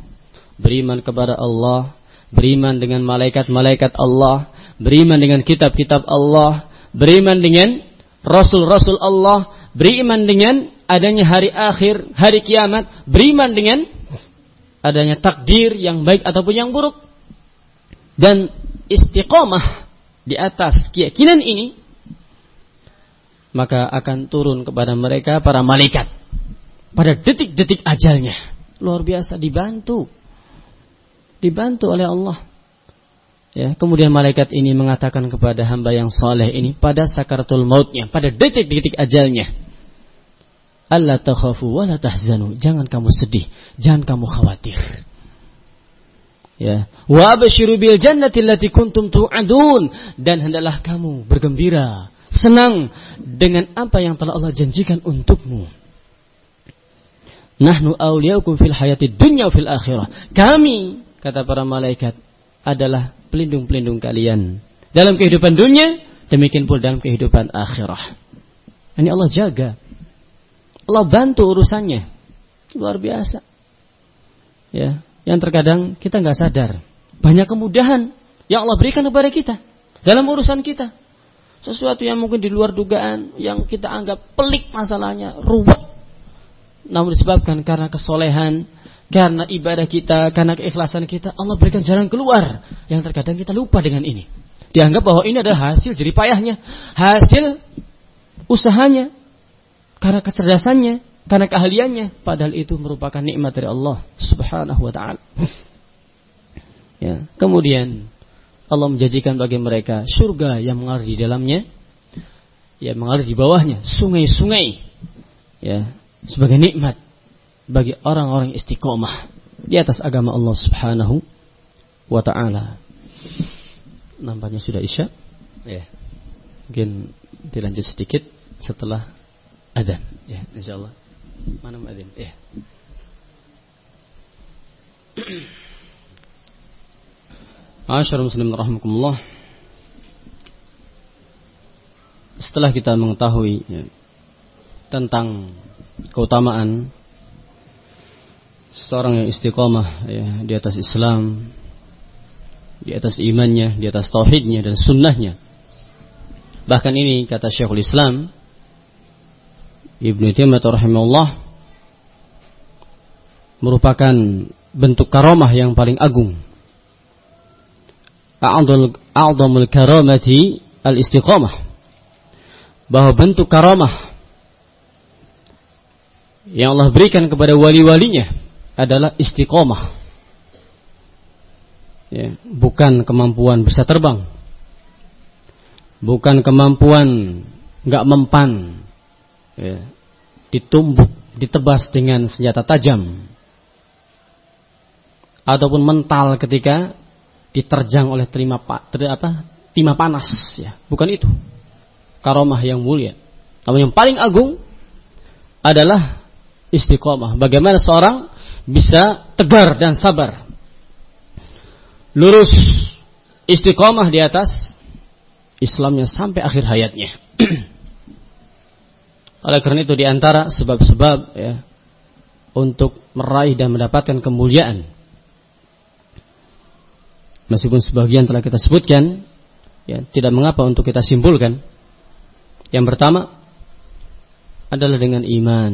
[SPEAKER 1] Beriman kepada Allah. Beriman dengan malaikat-malaikat Allah. Beriman dengan kitab-kitab Allah. Beriman dengan Rasul-Rasul Allah. Beriman dengan adanya hari akhir, hari kiamat. Beriman dengan adanya takdir yang baik ataupun yang buruk. Dan istiqomah di atas keyakinan ini maka akan turun kepada mereka para malaikat. Pada detik-detik ajalnya. Luar biasa dibantu. Dibantu oleh Allah. Ya kemudian malaikat ini mengatakan kepada hamba yang saleh ini pada sakaratul mautnya pada detik-detik ajalnya Allah takhafu wa la tahzanu jangan kamu sedih jangan kamu khawatir Ya. Wa absyiru bil jannati allati kuntum tu'adun dan hendaklah kamu bergembira, senang dengan apa yang telah Allah janjikan untukmu. Nahnu awliyaukum fil hayati dunya fil akhirah. Kami kata para malaikat adalah pelindung-pelindung kalian dalam kehidupan dunia demikian pula dalam kehidupan akhirah. Ini Allah jaga. Allah bantu urusannya. Luar biasa. Ya, yang terkadang kita nggak sadar. Banyak kemudahan yang Allah berikan kepada kita dalam urusan kita. Sesuatu yang mungkin di luar dugaan, yang kita anggap pelik masalahnya, ruwet. Namun disebabkan karena kesolehan, karena ibadah kita, karena keikhlasan kita, Allah berikan jalan keluar. Yang terkadang kita lupa dengan ini. Dianggap bahwa ini adalah hasil jeripayahnya, hasil usahanya, karena kecerdasannya, karena keahliannya padahal itu merupakan nikmat dari Allah Subhanahu wa taala. ya, kemudian Allah menjanjikan bagi mereka surga yang mengalir di dalamnya ya mengalir di bawahnya sungai-sungai ya sebagai nikmat bagi orang-orang istiqomah di atas agama Allah Subhanahu wa taala. Nampaknya sudah Isya. Ya. Mungkin dilanjut sedikit setelah adzan ya insyaallah. Mana muadzin? Eh. Asyar muslim rahimakumullah. Setelah kita mengetahui ya, tentang keutamaan seorang yang istiqomah ya, di atas Islam, di atas imannya, di atas tauhidnya dan sunnahnya. Bahkan ini kata Syekhul Islam Ibnu Taimiyah rahimahullah merupakan bentuk karamah yang paling agung. A'dhamul karamati al-istiqamah. Bahwa bentuk karamah yang Allah berikan kepada wali-walinya adalah istiqomah. Ya, bukan kemampuan bisa terbang. Bukan kemampuan nggak mempan. Ya, ditumbuk, ditebas dengan senjata tajam. Ataupun mental ketika diterjang oleh terima ter, apa, timah panas ya. Bukan itu. Karomah yang mulia. Namun yang paling agung adalah istiqomah. Bagaimana seorang bisa tegar dan sabar. Lurus istiqomah di atas Islamnya sampai akhir hayatnya. Oleh karena itu di antara sebab-sebab ya untuk meraih dan mendapatkan kemuliaan. Meskipun sebagian telah kita sebutkan, ya tidak mengapa untuk kita simpulkan. Yang pertama adalah dengan iman,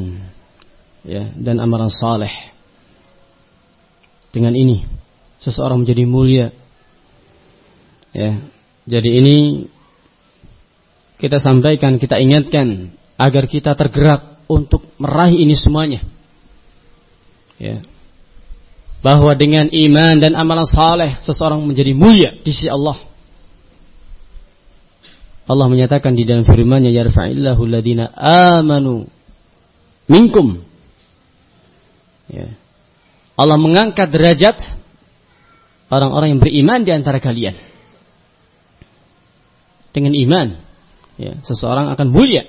[SPEAKER 1] ya dan amalan saleh. Dengan ini seseorang menjadi mulia. Ya. Jadi ini kita sampaikan, kita ingatkan agar kita tergerak untuk meraih ini semuanya. Ya. Bahwa dengan iman dan amalan saleh seseorang menjadi mulia di sisi Allah. Allah menyatakan di dalam firman-Nya yarfa'illahu alladhina amanu minkum. Ya. Allah mengangkat derajat orang-orang yang beriman di antara kalian. Dengan iman, ya, seseorang akan mulia.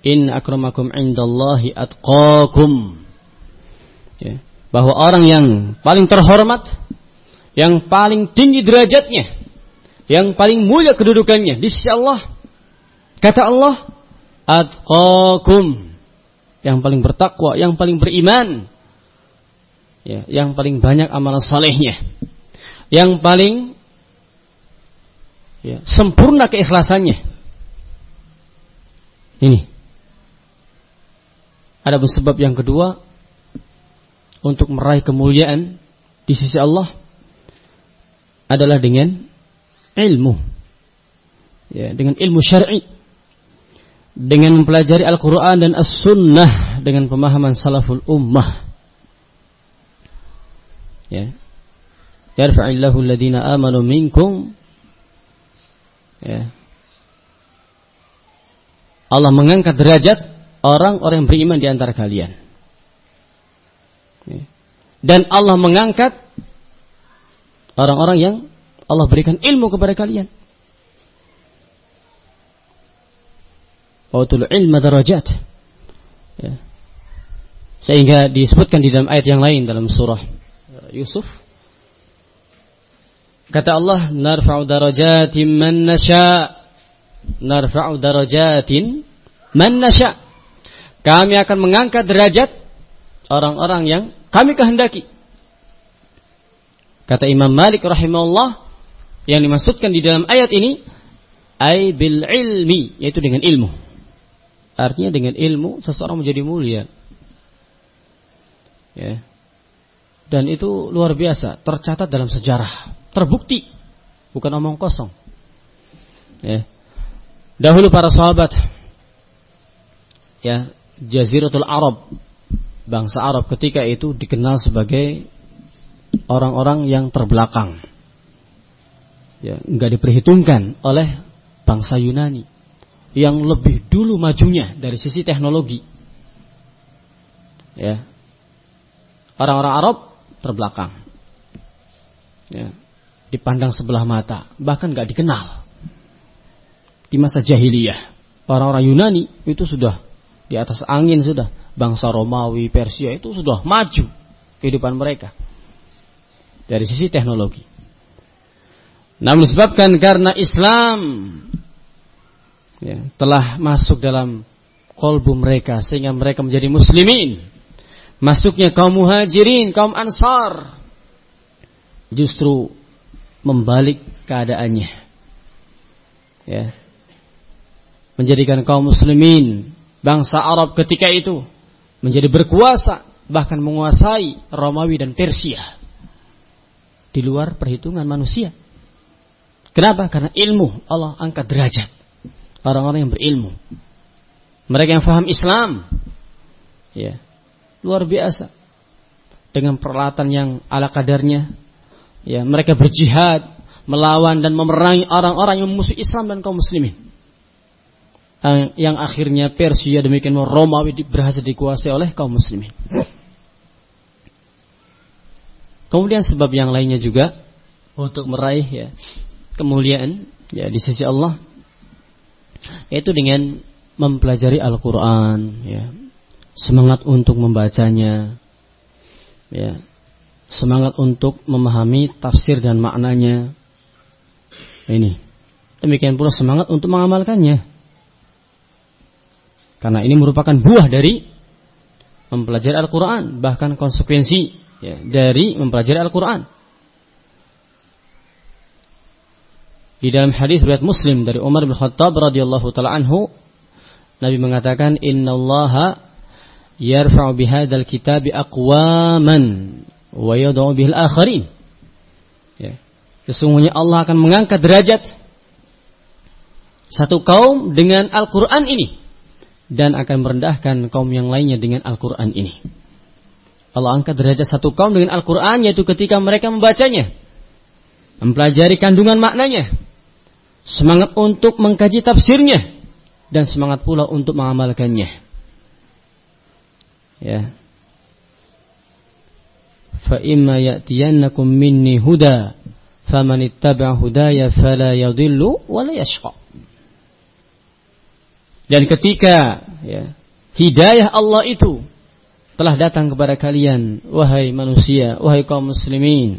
[SPEAKER 1] In akramakum indallahi atqakum. Ya, bahwa orang yang paling terhormat, yang paling tinggi derajatnya, yang paling mulia kedudukannya di sisi Allah, kata Allah, atqakum yang paling bertakwa, yang paling beriman, ya, yang paling banyak amalan salehnya, yang paling ya, sempurna keikhlasannya. Ini. Ada sebab yang kedua untuk meraih kemuliaan di sisi Allah adalah dengan ilmu. Ya, dengan ilmu syar'i dengan mempelajari Al-Quran dan As-Sunnah dengan pemahaman salaful ummah. Ya. Yarfa'illahu alladhina amanu minkum. Ya. Allah mengangkat derajat orang-orang yang beriman di antara kalian. Dan Allah mengangkat orang-orang yang Allah berikan ilmu kepada kalian. Wautul ilma darajat. Ya. Sehingga disebutkan di dalam ayat yang lain dalam surah Yusuf. Kata Allah, narfa'u darajatin man nasha. Narfa'u darajatin man nasha. Kami akan mengangkat derajat orang-orang yang kami kehendaki. Kata Imam Malik rahimahullah yang dimaksudkan di dalam ayat ini ay bil ilmi yaitu dengan ilmu. Artinya dengan ilmu seseorang menjadi mulia. Ya. Dan itu luar biasa, tercatat dalam sejarah, terbukti, bukan omong kosong. Ya. Dahulu para sahabat, ya Jaziratul Arab, bangsa Arab ketika itu dikenal sebagai orang-orang yang terbelakang, ya nggak diperhitungkan oleh bangsa Yunani yang lebih dulu majunya dari sisi teknologi. Ya. Orang-orang Arab terbelakang. Ya. Dipandang sebelah mata, bahkan gak dikenal. Di masa jahiliyah, orang-orang Yunani itu sudah di atas angin sudah. Bangsa Romawi, Persia itu sudah maju kehidupan mereka. Dari sisi teknologi. Namun disebabkan karena Islam ya, telah masuk dalam kolbu mereka sehingga mereka menjadi muslimin masuknya kaum muhajirin, kaum ansar justru membalik keadaannya. Ya. Menjadikan kaum muslimin bangsa Arab ketika itu menjadi berkuasa bahkan menguasai Romawi dan Persia di luar perhitungan manusia. Kenapa? Karena ilmu Allah angkat derajat orang-orang yang berilmu. Mereka yang faham Islam, ya luar biasa dengan peralatan yang ala kadarnya. Ya, mereka berjihad melawan dan memerangi orang-orang yang memusuhi Islam dan kaum muslimin. Yang akhirnya Persia demikian Romawi berhasil dikuasai oleh kaum muslimin. Kemudian sebab yang lainnya juga untuk meraih ya kemuliaan ya di sisi Allah yaitu dengan mempelajari Al-Qur'an ya. Semangat untuk membacanya ya. Semangat untuk memahami tafsir dan maknanya. Ini. Demikian pula semangat untuk mengamalkannya. Karena ini merupakan buah dari mempelajari Al-Quran. Bahkan konsekuensi ya, dari mempelajari Al-Quran. Di dalam hadis riwayat Muslim dari Umar bin Khattab radhiyallahu taala anhu, Nabi mengatakan, "Inna Allah yarfa'u bihadzal kitabi aqwaman wa yad'u bihil akharin." Ya. Sesungguhnya Allah akan mengangkat derajat satu kaum dengan Al-Qur'an ini dan akan merendahkan kaum yang lainnya dengan Al-Quran ini. Allah angkat derajat satu kaum dengan Al-Quran yaitu ketika mereka membacanya, mempelajari kandungan maknanya, semangat untuk mengkaji tafsirnya, dan semangat pula untuk mengamalkannya. Ya. Fa'imma ya'tiyannakum minni huda Famanittaba'a hudaya fala yadhillu yashqa. Dan ketika ya, hidayah Allah itu telah datang kepada kalian wahai manusia, wahai kaum muslimin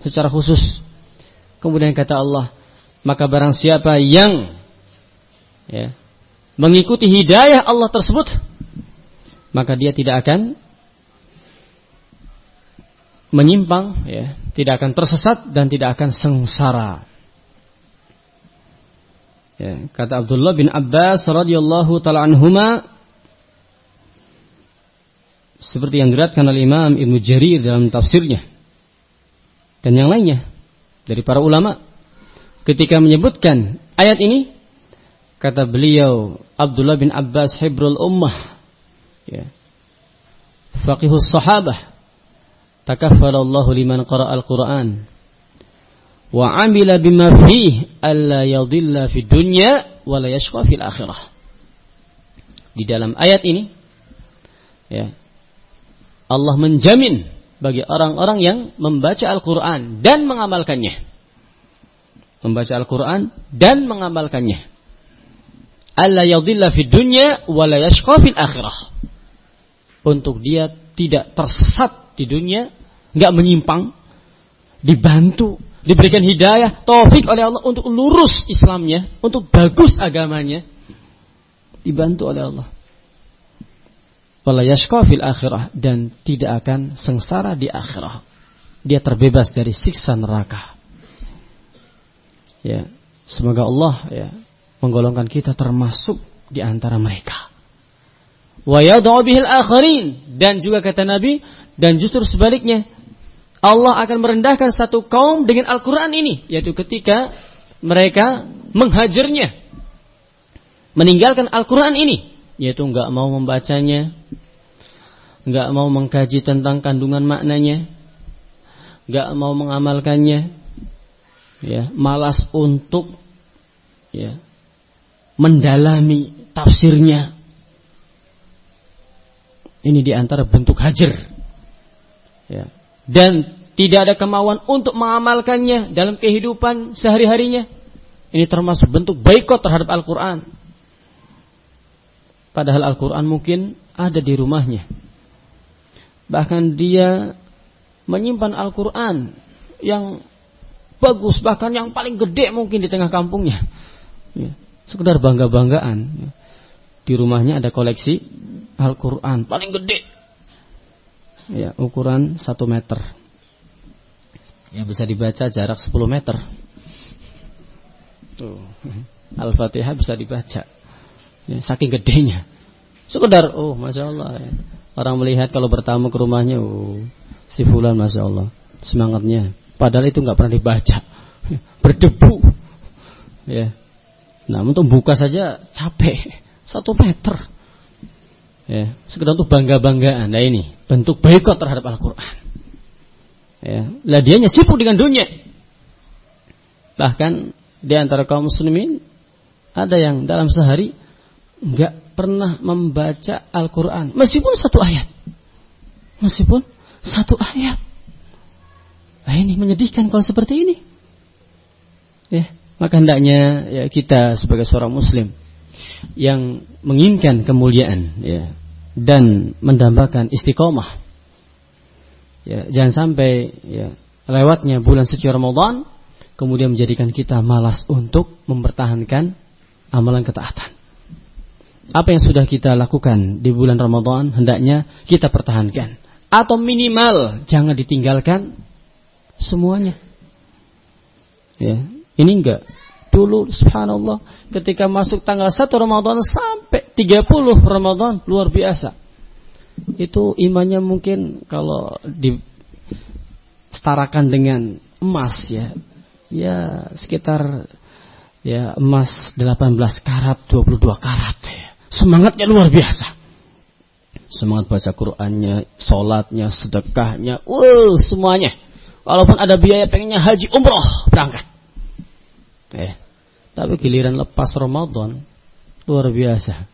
[SPEAKER 1] secara khusus. Kemudian kata Allah, maka barang siapa yang ya, mengikuti hidayah Allah tersebut, maka dia tidak akan menyimpang, ya, tidak akan tersesat dan tidak akan sengsara. Ya, kata Abdullah bin Abbas radhiyallahu taala anhuma seperti yang diriatkan oleh Imam Ibnu Jarir dalam tafsirnya dan yang lainnya dari para ulama ketika menyebutkan ayat ini kata beliau Abdullah bin Abbas Hibrul Ummah ya faqihus sahabah takaffala Allah liman qara al-Quran wa amila bima fih alla yadilla fid dunya wa la yashqa fil akhirah di dalam ayat ini ya Allah menjamin bagi orang-orang yang membaca Al-Quran dan mengamalkannya. Membaca Al-Quran dan mengamalkannya. Allah yadilla fid dunya wa la yashqa fil akhirah. Untuk dia tidak tersesat di dunia, nggak menyimpang, dibantu, diberikan hidayah, taufik oleh Allah untuk lurus Islamnya, untuk bagus agamanya, dibantu oleh Allah wala fil akhirah dan tidak akan sengsara di akhirah. Dia terbebas dari siksa neraka. Ya, semoga Allah ya menggolongkan kita termasuk di antara mereka. Wa yad'u bihil akharin dan juga kata Nabi dan justru sebaliknya Allah akan merendahkan satu kaum dengan Al-Qur'an ini yaitu ketika mereka menghajarnya meninggalkan Al-Qur'an ini yaitu nggak mau membacanya, nggak mau mengkaji tentang kandungan maknanya, nggak mau mengamalkannya, ya malas untuk ya mendalami tafsirnya. Ini di antara bentuk hajar, ya. dan tidak ada kemauan untuk mengamalkannya dalam kehidupan sehari-harinya. Ini termasuk bentuk baikot terhadap Al-Quran. Padahal Al-Quran mungkin ada di rumahnya. Bahkan dia menyimpan Al-Quran yang bagus, bahkan yang paling gede mungkin di tengah kampungnya. Ya, sekedar bangga-banggaan. Ya. Di rumahnya ada koleksi Al-Quran paling gede. ya ukuran 1 meter. Yang bisa dibaca jarak 10 meter. Tuh. Al-Fatihah bisa dibaca. Ya, saking gedenya. Sekedar, oh Masya Allah. Ya. Orang melihat kalau bertamu ke rumahnya, oh si Fulan Masya Allah. Semangatnya. Padahal itu nggak pernah dibaca. Berdebu. Ya. Nah, untuk buka saja capek. Satu meter. Ya, sekedar untuk bangga-banggaan. Nah ini, bentuk boikot terhadap Al-Quran. Ya, lah dianya sibuk dengan dunia. Bahkan di antara kaum muslimin ada yang dalam sehari nggak pernah membaca Al-Quran meskipun satu ayat, meskipun satu ayat. Nah ini menyedihkan kalau seperti ini. Ya, maka hendaknya ya kita sebagai seorang Muslim yang menginginkan kemuliaan ya dan mendambakan istiqomah. Ya, jangan sampai ya lewatnya bulan suci Ramadan kemudian menjadikan kita malas untuk mempertahankan amalan ketaatan. Apa yang sudah kita lakukan di bulan Ramadan hendaknya kita pertahankan atau minimal jangan ditinggalkan semuanya. Ya, ini enggak dulu subhanallah ketika masuk tanggal 1 Ramadan sampai 30 Ramadan luar biasa. Itu imannya mungkin kalau disetarakan dengan emas ya. Ya sekitar ya emas 18 karat, 22 karat ya. Semangatnya luar biasa. Semangat baca Qur'annya, sholatnya, sedekahnya, uh, semuanya. Walaupun ada biaya pengennya haji umroh berangkat. Eh, tapi giliran lepas Ramadan luar biasa.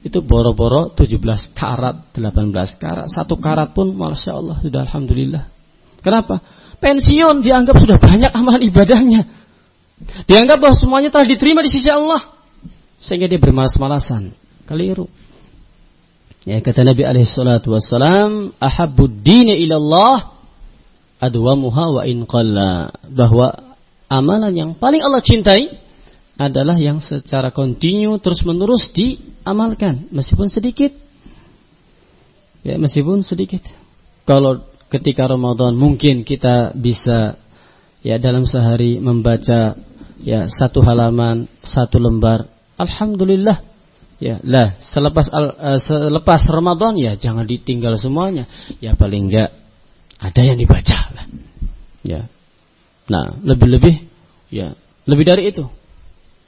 [SPEAKER 1] Itu boro-boro 17 karat, 18 karat, satu karat pun Masya Allah sudah Alhamdulillah. Kenapa? Pensiun dianggap sudah banyak amalan ibadahnya. Dianggap bahwa semuanya telah diterima di sisi Allah. Sehingga dia bermalas-malasan. Keliru. Ya kata Nabi alaihi salatu wassalam, dini ilallah adwamuha wa in qalla. Bahwa amalan yang paling Allah cintai adalah yang secara kontinu terus menerus diamalkan meskipun sedikit. Ya meskipun sedikit. Kalau ketika Ramadan mungkin kita bisa ya dalam sehari membaca ya satu halaman satu lembar alhamdulillah. Ya lah selepas uh, selepas Ramadan ya jangan ditinggal semuanya. Ya paling enggak ada yang dibaca lah. Ya. Nah lebih-lebih ya lebih dari itu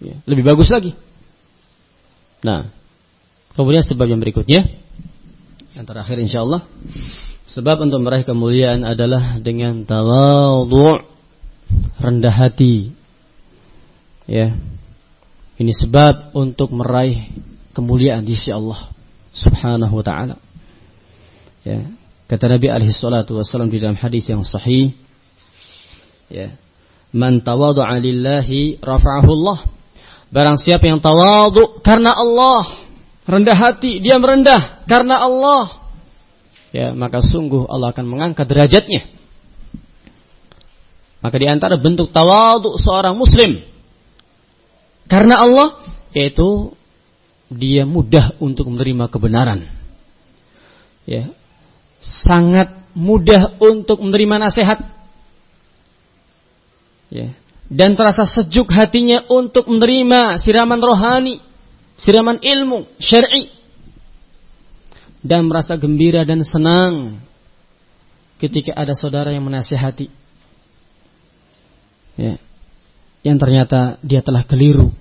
[SPEAKER 1] Ya, lebih bagus lagi. Nah, kemudian sebab yang berikutnya, yang terakhir insya Allah, sebab untuk meraih kemuliaan adalah dengan tawadhu, rendah hati. Ya, ini sebab untuk meraih kemuliaan di sisi Allah Subhanahu wa taala. Ya, kata Nabi alaihi salatu wasallam di dalam hadis yang sahih, ya, man tawadhu'a lillahi rafa'ahu Allah Barang siapa yang tawadu karena Allah, rendah hati, dia merendah karena Allah, ya maka sungguh Allah akan mengangkat derajatnya. Maka di antara bentuk tawadu seorang muslim karena Allah yaitu dia mudah untuk menerima kebenaran. Ya. Sangat mudah untuk menerima nasihat. Ya dan terasa sejuk hatinya untuk menerima siraman rohani, siraman ilmu syar'i dan merasa gembira dan senang ketika ada saudara yang menasihati. Ya. Yang ternyata dia telah keliru,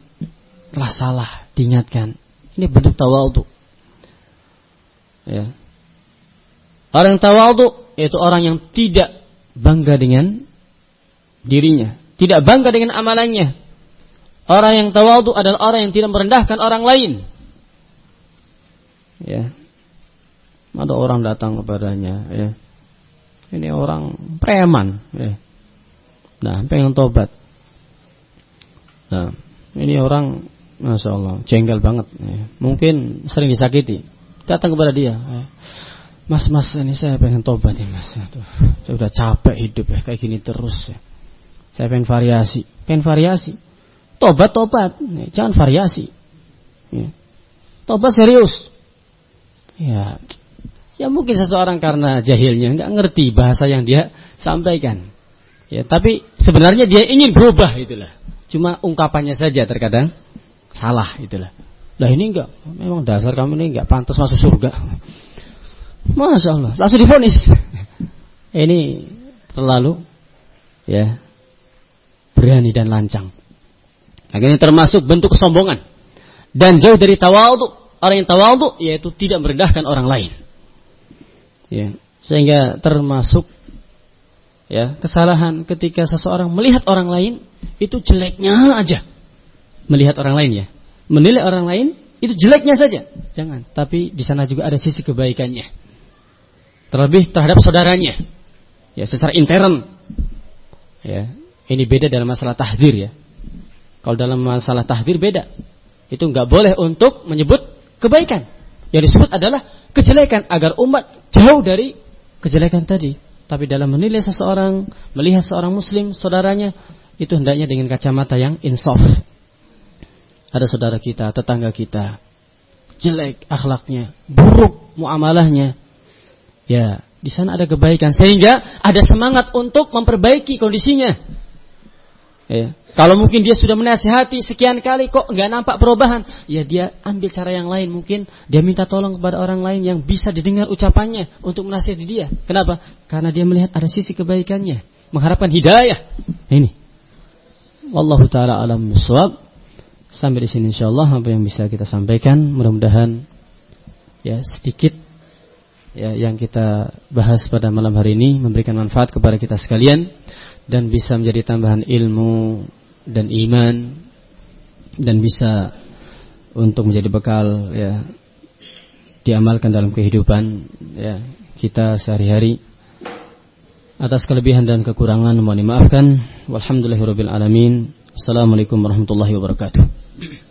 [SPEAKER 1] telah salah, diingatkan. Ini bentuk tawadhu. Ya. Orang tawadhu yaitu orang yang tidak bangga dengan dirinya, tidak bangga dengan amalannya. Orang yang tawadu adalah orang yang tidak merendahkan orang lain. Ya. Ada orang datang kepadanya, ya. Ini orang preman, ya. Nah, pengen tobat. Nah, ini orang Masya Allah, jengkel banget. Ya. Mungkin sering disakiti. Datang kepada dia. Ya. Mas, mas, ini saya pengen tobat ya mas. Aduh, saya udah capek hidup ya, kayak gini terus ya. Saya pengen variasi, pengen variasi. Tobat, tobat, jangan variasi. Ya. Tobat serius. Ya, Ya mungkin seseorang karena jahilnya nggak ngerti bahasa yang dia sampaikan. Ya, tapi sebenarnya dia ingin berubah itulah. Cuma ungkapannya saja terkadang salah itulah. Lah ini enggak, memang dasar kamu ini enggak pantas masuk surga. Masya Allah, langsung difonis. ini terlalu ya berani dan lancang. Akhirnya termasuk bentuk kesombongan dan jauh dari tawaldu. Orang yang tawaldu yaitu tidak merendahkan orang lain. Ya, sehingga termasuk ya kesalahan ketika seseorang melihat orang lain itu jeleknya aja. Melihat orang lain ya. Menilai orang lain itu jeleknya saja. Jangan, tapi di sana juga ada sisi kebaikannya. Terlebih terhadap saudaranya. Ya, secara intern. Ya, ini beda dalam masalah tahdir ya. Kalau dalam masalah tahdir beda. Itu nggak boleh untuk menyebut kebaikan. Yang disebut adalah kejelekan agar umat jauh dari kejelekan tadi. Tapi dalam menilai seseorang, melihat seorang muslim, saudaranya, itu hendaknya dengan kacamata yang insaf. Ada saudara kita, tetangga kita, jelek akhlaknya, buruk muamalahnya. Ya, di sana ada kebaikan sehingga ada semangat untuk memperbaiki kondisinya. Ya. Kalau mungkin dia sudah menasihati sekian kali kok nggak nampak perubahan, ya dia ambil cara yang lain mungkin dia minta tolong kepada orang lain yang bisa didengar ucapannya untuk menasihati dia. Kenapa? Karena dia melihat ada sisi kebaikannya, mengharapkan hidayah. Ini. Wallahu taala alam bisawab. Sampai di sini insyaallah apa yang bisa kita sampaikan mudah-mudahan ya sedikit ya yang kita bahas pada malam hari ini memberikan manfaat kepada kita sekalian dan bisa menjadi tambahan ilmu dan iman. Dan bisa untuk menjadi bekal ya diamalkan dalam kehidupan ya kita sehari-hari. Atas kelebihan dan kekurangan mohon dimaafkan. Walhamdulillahirabbil alamin. Assalamualaikum warahmatullahi wabarakatuh